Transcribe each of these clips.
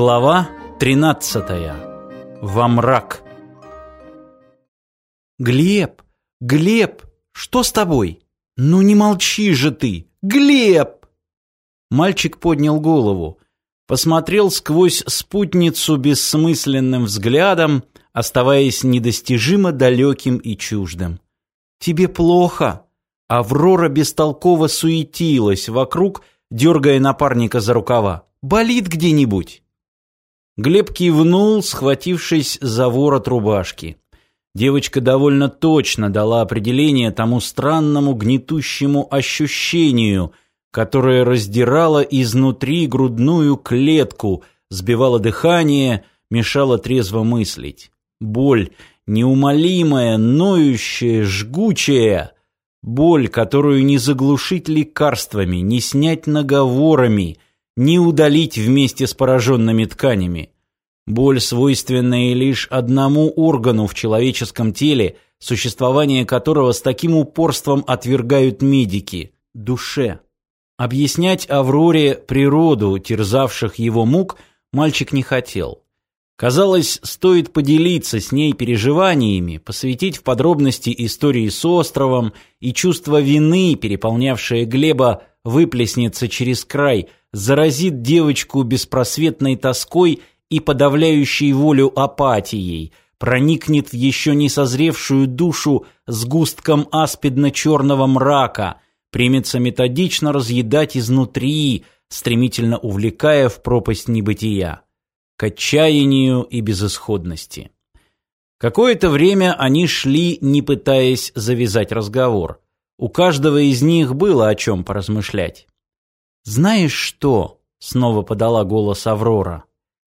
Глава 13. Во мрак. Глеб, Глеб, что с тобой? Ну не молчи же ты, Глеб! Мальчик поднял голову, посмотрел сквозь спутницу бессмысленным взглядом, оставаясь недостижимо далеким и чуждым. Тебе плохо? Аврора бестолково суетилась вокруг, дергая напарника за рукава. Болит где-нибудь? Глеб кивнул, схватившись за ворот рубашки. Девочка довольно точно дала определение тому странному гнетущему ощущению, которое раздирало изнутри грудную клетку, сбивало дыхание, мешало трезво мыслить. Боль, неумолимая, ноющая, жгучая. Боль, которую не заглушить лекарствами, не снять наговорами — не удалить вместе с пораженными тканями. Боль, свойственная лишь одному органу в человеческом теле, существование которого с таким упорством отвергают медики – душе. Объяснять Авроре природу терзавших его мук мальчик не хотел. Казалось, стоит поделиться с ней переживаниями, посвятить в подробности истории с островом, и чувство вины, переполнявшее Глеба, выплеснется через край, заразит девочку беспросветной тоской и подавляющей волю апатией, проникнет в еще не созревшую душу сгустком аспидно-черного мрака, примется методично разъедать изнутри, стремительно увлекая в пропасть небытия, к отчаянию и безысходности. Какое-то время они шли, не пытаясь завязать разговор. У каждого из них было о чем поразмышлять. «Знаешь что?» — снова подала голос Аврора.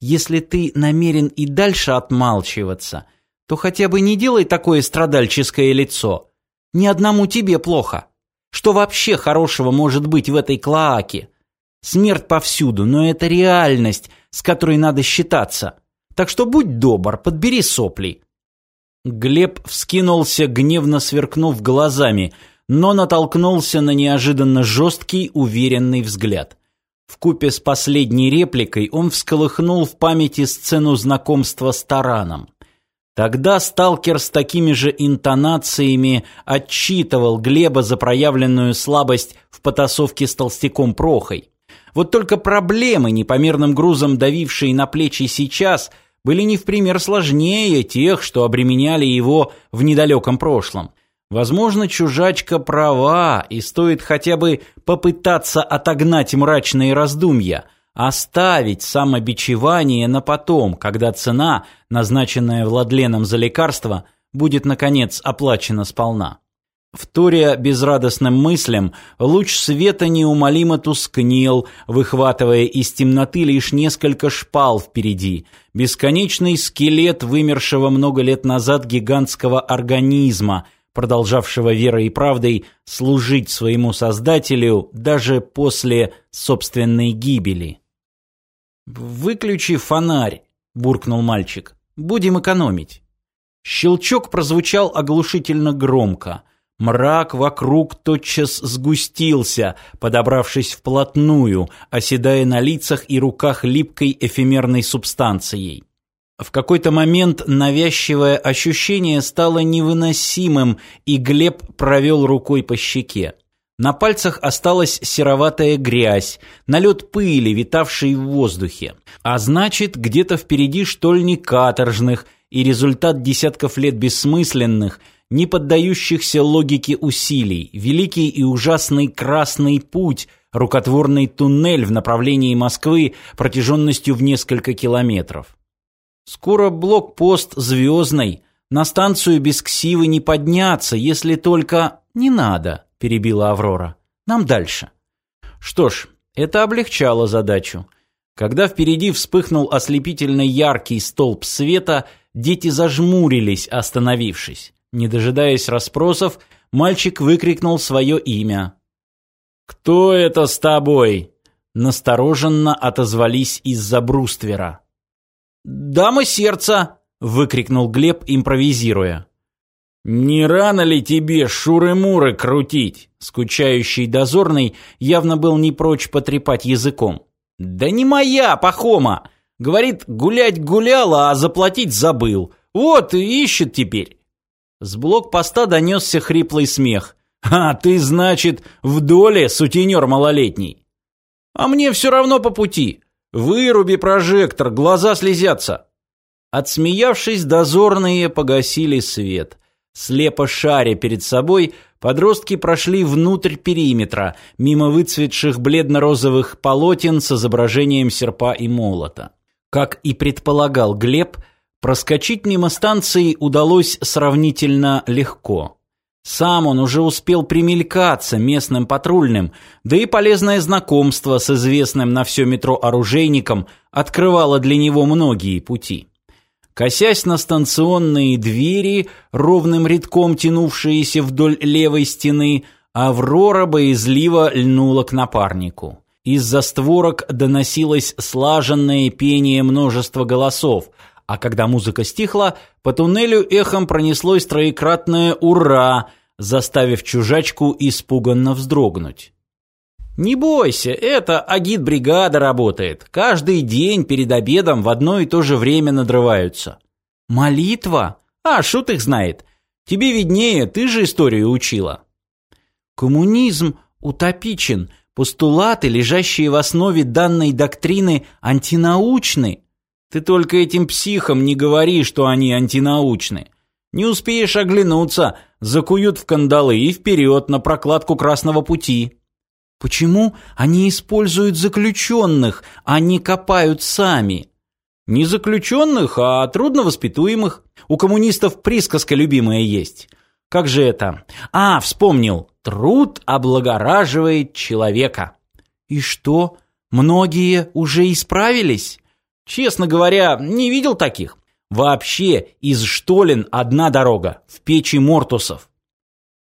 «Если ты намерен и дальше отмалчиваться, то хотя бы не делай такое страдальческое лицо. Ни одному тебе плохо. Что вообще хорошего может быть в этой клоаке? Смерть повсюду, но это реальность, с которой надо считаться. Так что будь добр, подбери сопли». Глеб вскинулся, гневно сверкнув глазами — но натолкнулся на неожиданно жесткий, уверенный взгляд. В купе с последней репликой он всколыхнул в памяти сцену знакомства с Тараном. Тогда сталкер с такими же интонациями отчитывал Глеба за проявленную слабость в потасовке с толстяком Прохой. Вот только проблемы, непомерным грузом давившие на плечи сейчас, были не в пример сложнее тех, что обременяли его в недалеком прошлом. Возможно, чужачка права, и стоит хотя бы попытаться отогнать мрачные раздумья, оставить самобичевание на потом, когда цена, назначенная Владленом за лекарство, будет, наконец, оплачена сполна. Вторя безрадостным мыслям, луч света неумолимо тускнел, выхватывая из темноты лишь несколько шпал впереди, бесконечный скелет вымершего много лет назад гигантского организма – продолжавшего верой и правдой служить своему Создателю даже после собственной гибели. «Выключи фонарь», — буркнул мальчик. «Будем экономить». Щелчок прозвучал оглушительно громко. Мрак вокруг тотчас сгустился, подобравшись вплотную, оседая на лицах и руках липкой эфемерной субстанцией. В какой-то момент навязчивое ощущение стало невыносимым, и Глеб провел рукой по щеке. На пальцах осталась сероватая грязь, налет пыли, витавший в воздухе. А значит, где-то впереди штольни каторжных и результат десятков лет бессмысленных, не поддающихся логике усилий, великий и ужасный красный путь, рукотворный туннель в направлении Москвы протяженностью в несколько километров. Скоро блокпост звездный. На станцию без ксивы не подняться, если только... Не надо, перебила Аврора. Нам дальше. Что ж, это облегчало задачу. Когда впереди вспыхнул ослепительно яркий столб света, дети зажмурились, остановившись. Не дожидаясь расспросов, мальчик выкрикнул свое имя. «Кто это с тобой?» Настороженно отозвались из-за бруствера. «Дама сердца!» — выкрикнул Глеб, импровизируя. «Не рано ли тебе шуры-муры крутить?» Скучающий дозорный явно был не прочь потрепать языком. «Да не моя, Пахома!» Говорит, гулять гуляла, а заплатить забыл. Вот и ищет теперь. С блокпоста донесся хриплый смех. «А ты, значит, в доле, сутенер малолетний?» «А мне все равно по пути. Выруби прожектор, глаза слезятся». Отсмеявшись, дозорные погасили свет. Слепо шаря перед собой, подростки прошли внутрь периметра, мимо выцветших бледно-розовых полотен с изображением серпа и молота. Как и предполагал Глеб, проскочить мимо станции удалось сравнительно легко. Сам он уже успел примелькаться местным патрульным, да и полезное знакомство с известным на все метро оружейником открывало для него многие пути. Косясь на станционные двери, ровным рядком тянувшиеся вдоль левой стены, Аврора боязливо льнула к напарнику. Из-за створок доносилось слаженное пение множества голосов, а когда музыка стихла, по туннелю эхом пронеслось троекратное «Ура!», заставив чужачку испуганно вздрогнуть. Не бойся, это агит-бригада работает. Каждый день перед обедом в одно и то же время надрываются. Молитва? А, шут их знает. Тебе виднее, ты же историю учила. Коммунизм утопичен. Постулаты, лежащие в основе данной доктрины, антинаучны. Ты только этим психам не говори, что они антинаучны. Не успеешь оглянуться, закуют в кандалы и вперед на прокладку красного пути. Почему они используют заключенных, а не копают сами? Не заключенных, а трудновоспитуемых. У коммунистов присказка любимая есть. Как же это? А, вспомнил. Труд облагораживает человека. И что? Многие уже исправились? Честно говоря, не видел таких. Вообще, из Штолен одна дорога, в печи Мортусов.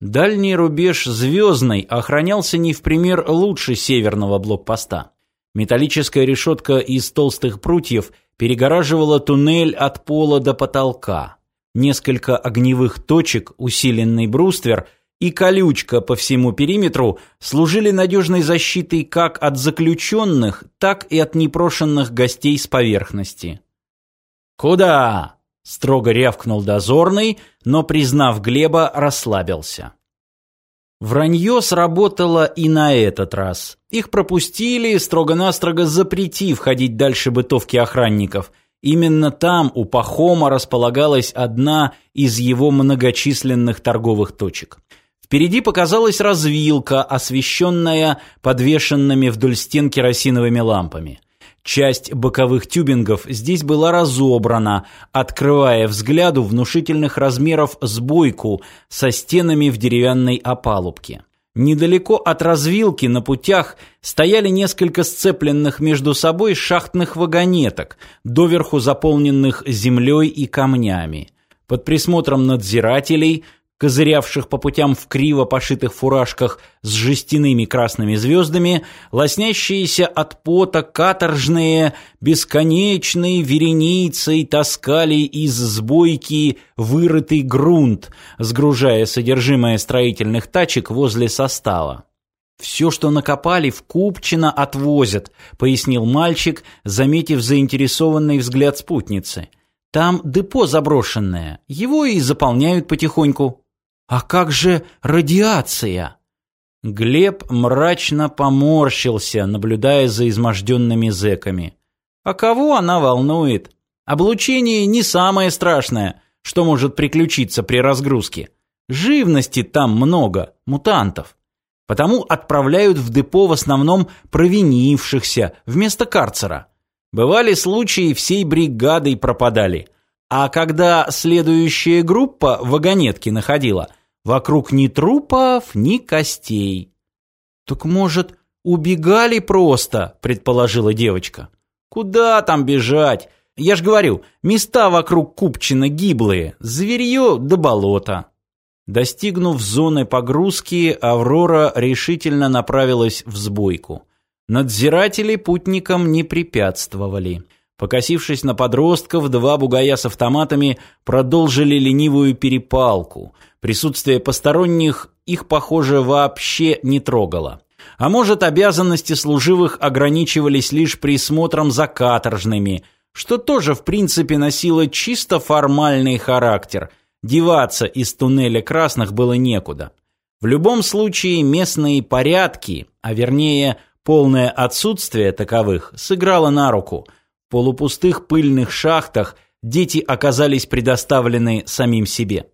Дальний рубеж Звездной охранялся не в пример лучше северного блокпоста. Металлическая решетка из толстых прутьев перегораживала туннель от пола до потолка. Несколько огневых точек, усиленный бруствер и колючка по всему периметру служили надежной защитой как от заключенных, так и от непрошенных гостей с поверхности. «Куда?» Строго рявкнул дозорный, но, признав Глеба, расслабился. Вранье сработало и на этот раз. Их пропустили, строго-настрого запретив ходить дальше бытовки охранников. Именно там у Пахома располагалась одна из его многочисленных торговых точек. Впереди показалась развилка, освещенная подвешенными вдоль стен керосиновыми лампами. Часть боковых тюбингов здесь была разобрана, открывая взгляду внушительных размеров сбойку со стенами в деревянной опалубке. Недалеко от развилки на путях стояли несколько сцепленных между собой шахтных вагонеток, доверху заполненных землей и камнями. Под присмотром надзирателей козырявших по путям в криво пошитых фуражках с жестяными красными звездами, лоснящиеся от пота каторжные, бесконечные вереницей таскали из сбойки вырытый грунт, сгружая содержимое строительных тачек возле состава. «Все, что накопали, в Купчино отвозят», — пояснил мальчик, заметив заинтересованный взгляд спутницы. «Там депо заброшенное, его и заполняют потихоньку». А как же радиация? Глеб мрачно поморщился, наблюдая за изможденными зэками. А кого она волнует? Облучение не самое страшное, что может приключиться при разгрузке. Живности там много, мутантов. Потому отправляют в депо в основном провинившихся вместо карцера. Бывали случаи, всей бригадой пропадали. А когда следующая группа вагонетки находила, вокруг ни трупов, ни костей. «Так, может, убегали просто?» – предположила девочка. «Куда там бежать? Я ж говорю, места вокруг Купчина гиблые, зверье до болота». Достигнув зоны погрузки, Аврора решительно направилась в сбойку. Надзиратели путникам не препятствовали. Покосившись на подростков, два бугая с автоматами продолжили ленивую перепалку. Присутствие посторонних их, похоже, вообще не трогало. А может, обязанности служивых ограничивались лишь присмотром за каторжными, что тоже в принципе носило чисто формальный характер. Деваться из туннеля красных было некуда. В любом случае местные порядки, а вернее полное отсутствие таковых, сыграло на руку. Полупустых пыльных шахтах дети оказались предоставлены самим себе.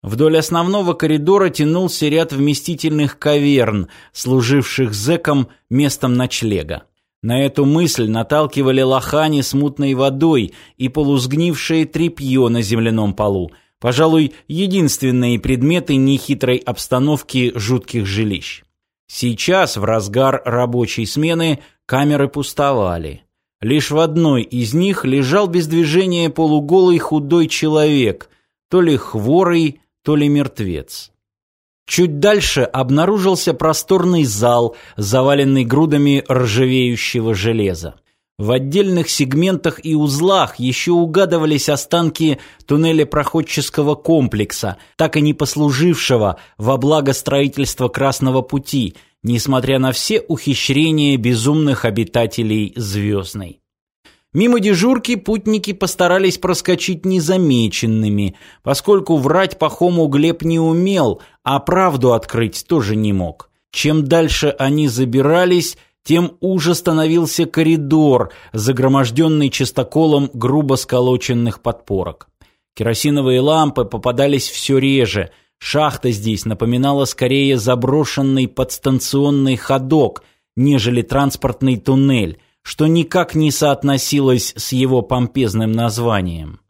Вдоль основного коридора тянулся ряд вместительных каверн, служивших зэкам местом ночлега. На эту мысль наталкивали лохани с мутной водой и полузгнившее тряпье на земляном полу, пожалуй, единственные предметы нехитрой обстановки жутких жилищ. Сейчас, в разгар рабочей смены, камеры пустовали. Лишь в одной из них лежал без движения полуголый худой человек, то ли хворый, то ли мертвец. Чуть дальше обнаружился просторный зал, заваленный грудами ржавеющего железа. В отдельных сегментах и узлах еще угадывались останки туннеля проходческого комплекса, так и не послужившего во благо строительства Красного пути, несмотря на все ухищрения безумных обитателей Звездной. Мимо дежурки путники постарались проскочить незамеченными, поскольку врать Пахому Глеб не умел, а правду открыть тоже не мог. Чем дальше они забирались, тем уже становился коридор, загроможденный чистоколом грубо сколоченных подпорок. Керосиновые лампы попадались все реже. Шахта здесь напоминала скорее заброшенный подстанционный ходок, нежели транспортный туннель – что никак не соотносилось с его помпезным названием.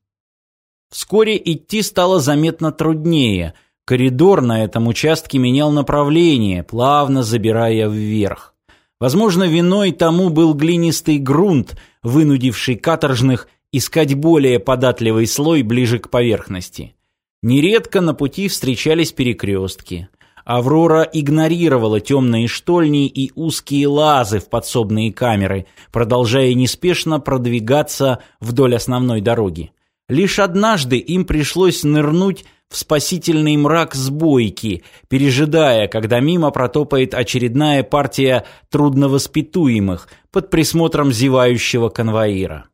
Вскоре идти стало заметно труднее. Коридор на этом участке менял направление, плавно забирая вверх. Возможно, виной тому был глинистый грунт, вынудивший каторжных искать более податливый слой ближе к поверхности. Нередко на пути встречались перекрестки – Аврора игнорировала темные штольни и узкие лазы в подсобные камеры, продолжая неспешно продвигаться вдоль основной дороги. Лишь однажды им пришлось нырнуть в спасительный мрак сбойки, пережидая, когда мимо протопает очередная партия трудновоспитуемых под присмотром зевающего конвоира.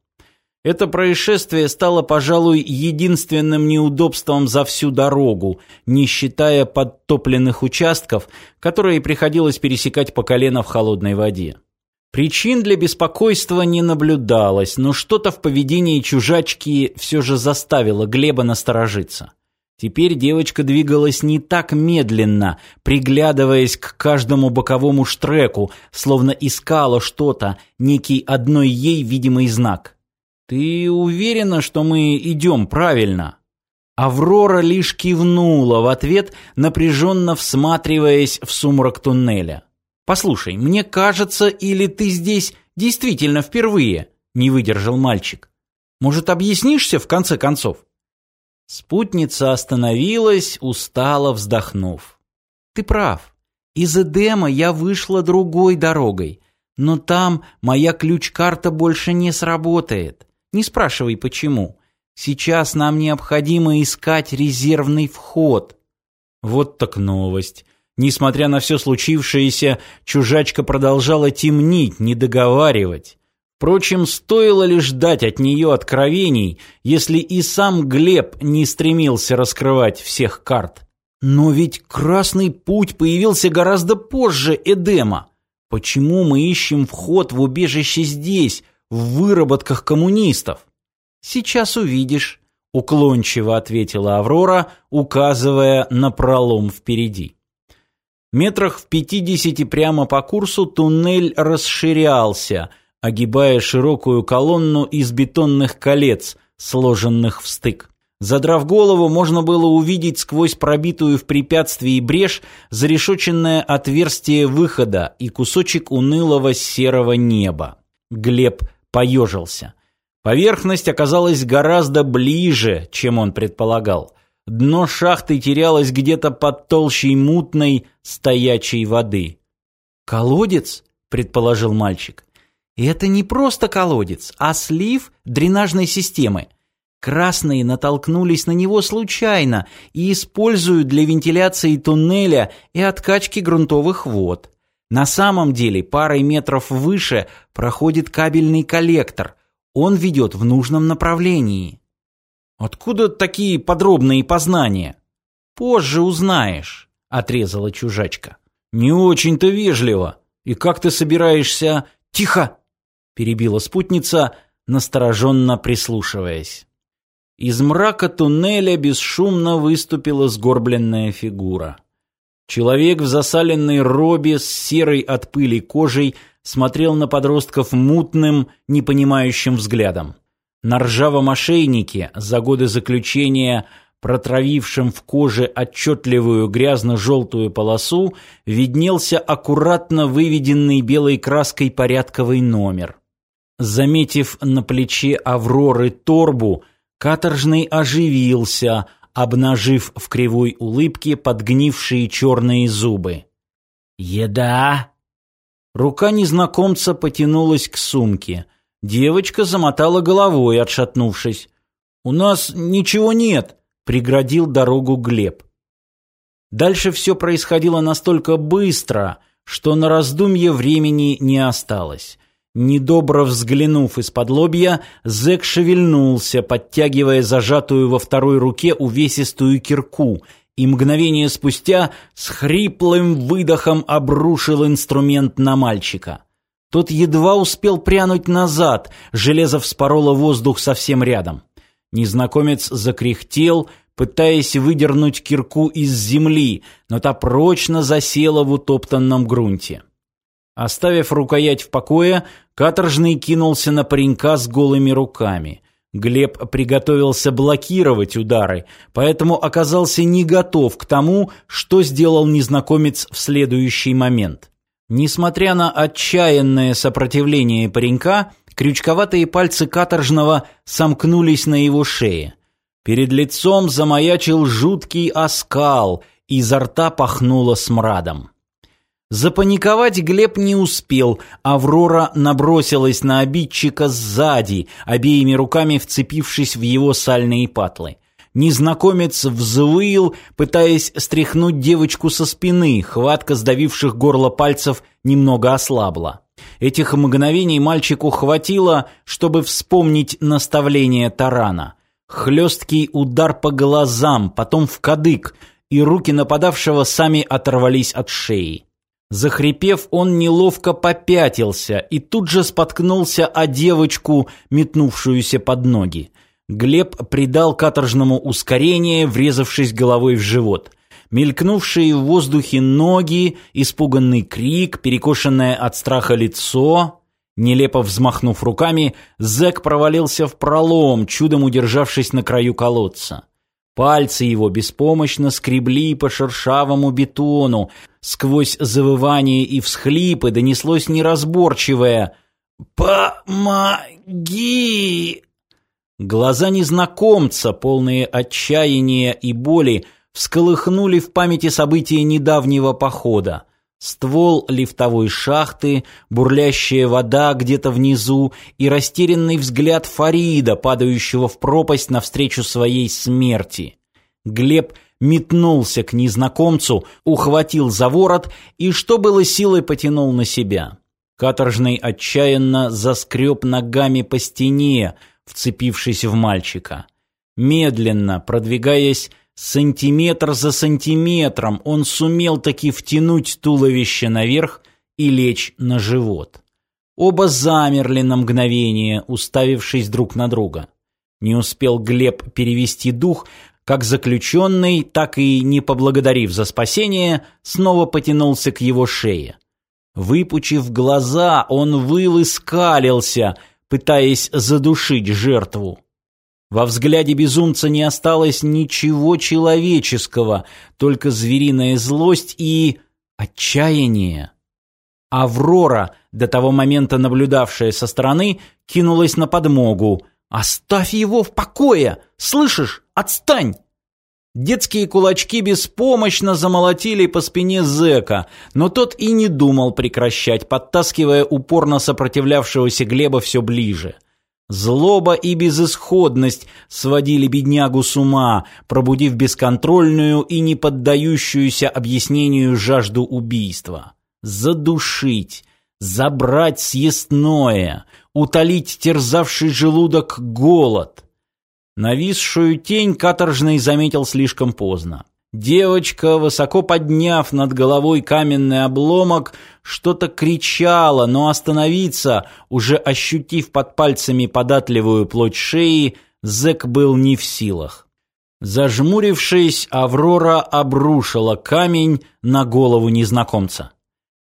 Это происшествие стало, пожалуй, единственным неудобством за всю дорогу, не считая подтопленных участков, которые приходилось пересекать по колено в холодной воде. Причин для беспокойства не наблюдалось, но что-то в поведении чужачки все же заставило Глеба насторожиться. Теперь девочка двигалась не так медленно, приглядываясь к каждому боковому штреку, словно искала что-то, некий одной ей видимый знак. «Ты уверена, что мы идем правильно?» Аврора лишь кивнула в ответ, напряженно всматриваясь в сумрак туннеля. «Послушай, мне кажется, или ты здесь действительно впервые?» — не выдержал мальчик. «Может, объяснишься в конце концов?» Спутница остановилась, устало вздохнув. «Ты прав. Из Эдема я вышла другой дорогой, но там моя ключ-карта больше не сработает. Не спрашивай почему. Сейчас нам необходимо искать резервный вход. Вот так новость. Несмотря на все случившееся, чужачка продолжала темнить, не договаривать. Впрочем, стоило лишь ждать от нее откровений, если и сам Глеб не стремился раскрывать всех карт. Но ведь Красный Путь появился гораздо позже Эдема. Почему мы ищем вход в убежище здесь, в выработках коммунистов. Сейчас увидишь, уклончиво ответила Аврора, указывая на пролом впереди. Метрах в пятидесяти прямо по курсу туннель расширялся, огибая широкую колонну из бетонных колец, сложенных в стык. Задрав голову, можно было увидеть сквозь пробитую в препятствии брешь зарешоченное отверстие выхода и кусочек унылого серого неба. Глеб поежился. Поверхность оказалась гораздо ближе, чем он предполагал. Дно шахты терялось где-то под толщей мутной, стоячей воды. «Колодец?» — предположил мальчик. «Это не просто колодец, а слив дренажной системы. Красные натолкнулись на него случайно и используют для вентиляции туннеля и откачки грунтовых вод. На самом деле парой метров выше проходит кабельный коллектор. Он ведет в нужном направлении. Откуда такие подробные познания? Позже узнаешь, отрезала чужачка. Не очень-то вежливо. И как ты собираешься... Тихо! Перебила спутница, настороженно прислушиваясь. Из мрака туннеля бесшумно выступила сгорбленная фигура. Человек в засаленной робе с серой от пыли кожей смотрел на подростков мутным, непонимающим взглядом. На ржавом ошейнике за годы заключения, протравившем в коже отчетливую грязно-желтую полосу, виднелся аккуратно выведенный белой краской порядковый номер. Заметив на плече Авроры торбу, каторжный оживился – обнажив в кривой улыбке подгнившие черные зубы. «Еда!» Рука незнакомца потянулась к сумке. Девочка замотала головой, отшатнувшись. «У нас ничего нет», — преградил дорогу Глеб. Дальше все происходило настолько быстро, что на раздумье времени не осталось. Недобро взглянув из-под лобья, зэк шевельнулся, подтягивая зажатую во второй руке увесистую кирку, и мгновение спустя с хриплым выдохом обрушил инструмент на мальчика. Тот едва успел прянуть назад, железо вспороло воздух совсем рядом. Незнакомец закряхтел, пытаясь выдернуть кирку из земли, но та прочно засела в утоптанном грунте. Оставив рукоять в покое, каторжный кинулся на паренька с голыми руками. Глеб приготовился блокировать удары, поэтому оказался не готов к тому, что сделал незнакомец в следующий момент. Несмотря на отчаянное сопротивление паренька, крючковатые пальцы каторжного сомкнулись на его шее. Перед лицом замаячил жуткий оскал, изо рта пахнуло смрадом. Запаниковать Глеб не успел. Аврора набросилась на обидчика сзади, обеими руками вцепившись в его сальные патлы. Незнакомец взвыл, пытаясь стряхнуть девочку со спины, хватка сдавивших горло пальцев немного ослабла. Этих мгновений мальчику хватило, чтобы вспомнить наставление тарана. Хлесткий удар по глазам, потом в кадык, и руки нападавшего сами оторвались от шеи. Захрипев, он неловко попятился и тут же споткнулся о девочку, метнувшуюся под ноги. Глеб придал каторжному ускорение, врезавшись головой в живот. Мелькнувшие в воздухе ноги, испуганный крик, перекошенное от страха лицо. Нелепо взмахнув руками, зэк провалился в пролом, чудом удержавшись на краю колодца. Пальцы его беспомощно скребли по шершавому бетону. Сквозь завывание и всхлипы донеслось неразборчивое «Помоги!». Глаза незнакомца, полные отчаяния и боли, всколыхнули в памяти события недавнего похода. Ствол лифтовой шахты, бурлящая вода где-то внизу и растерянный взгляд Фарида, падающего в пропасть навстречу своей смерти. Глеб метнулся к незнакомцу, ухватил за ворот и, что было силой, потянул на себя. Каторжный отчаянно заскреб ногами по стене, вцепившись в мальчика. Медленно, продвигаясь Сантиметр за сантиметром он сумел таки втянуть туловище наверх и лечь на живот. Оба замерли на мгновение, уставившись друг на друга. Не успел Глеб перевести дух, как заключенный, так и не поблагодарив за спасение, снова потянулся к его шее. Выпучив глаза, он выл и скалился, пытаясь задушить жертву. Во взгляде безумца не осталось ничего человеческого, только звериная злость и отчаяние. Аврора, до того момента наблюдавшая со стороны, кинулась на подмогу. «Оставь его в покое! Слышишь? Отстань!» Детские кулачки беспомощно замолотили по спине зэка, но тот и не думал прекращать, подтаскивая упорно сопротивлявшегося Глеба все ближе. Злоба и безысходность сводили беднягу с ума, пробудив бесконтрольную и не поддающуюся объяснению жажду убийства. задушить, забрать съестное, утолить терзавший желудок голод. Нависшую тень каторжный заметил слишком поздно. Девочка, высоко подняв над головой каменный обломок, что-то кричала, но остановиться, уже ощутив под пальцами податливую плоть шеи, зэк был не в силах. Зажмурившись, Аврора обрушила камень на голову незнакомца.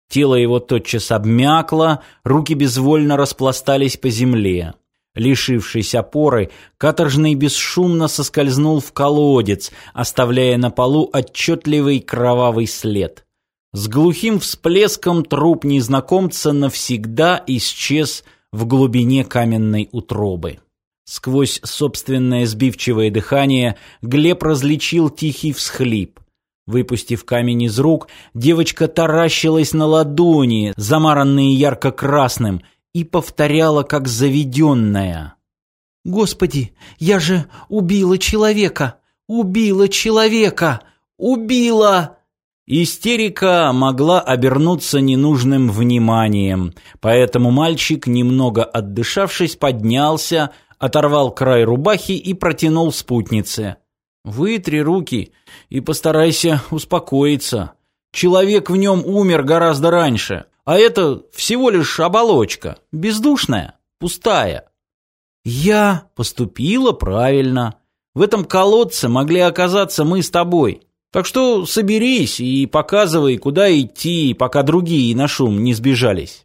Тело его тотчас обмякло, руки безвольно распластались по земле. Лишившись опоры, каторжный бесшумно соскользнул в колодец, оставляя на полу отчетливый кровавый след. С глухим всплеском труп незнакомца навсегда исчез в глубине каменной утробы. Сквозь собственное сбивчивое дыхание Глеб различил тихий всхлип. Выпустив камень из рук, девочка таращилась на ладони, замаранные ярко-красным, и повторяла как заведенная. «Господи, я же убила человека! Убила человека! Убила!» Истерика могла обернуться ненужным вниманием, поэтому мальчик, немного отдышавшись, поднялся, оторвал край рубахи и протянул спутнице. «Вытри руки и постарайся успокоиться. Человек в нем умер гораздо раньше, а это всего лишь оболочка, бездушная, пустая. Я поступила правильно. В этом колодце могли оказаться мы с тобой. Так что соберись и показывай, куда идти, пока другие на шум не сбежались.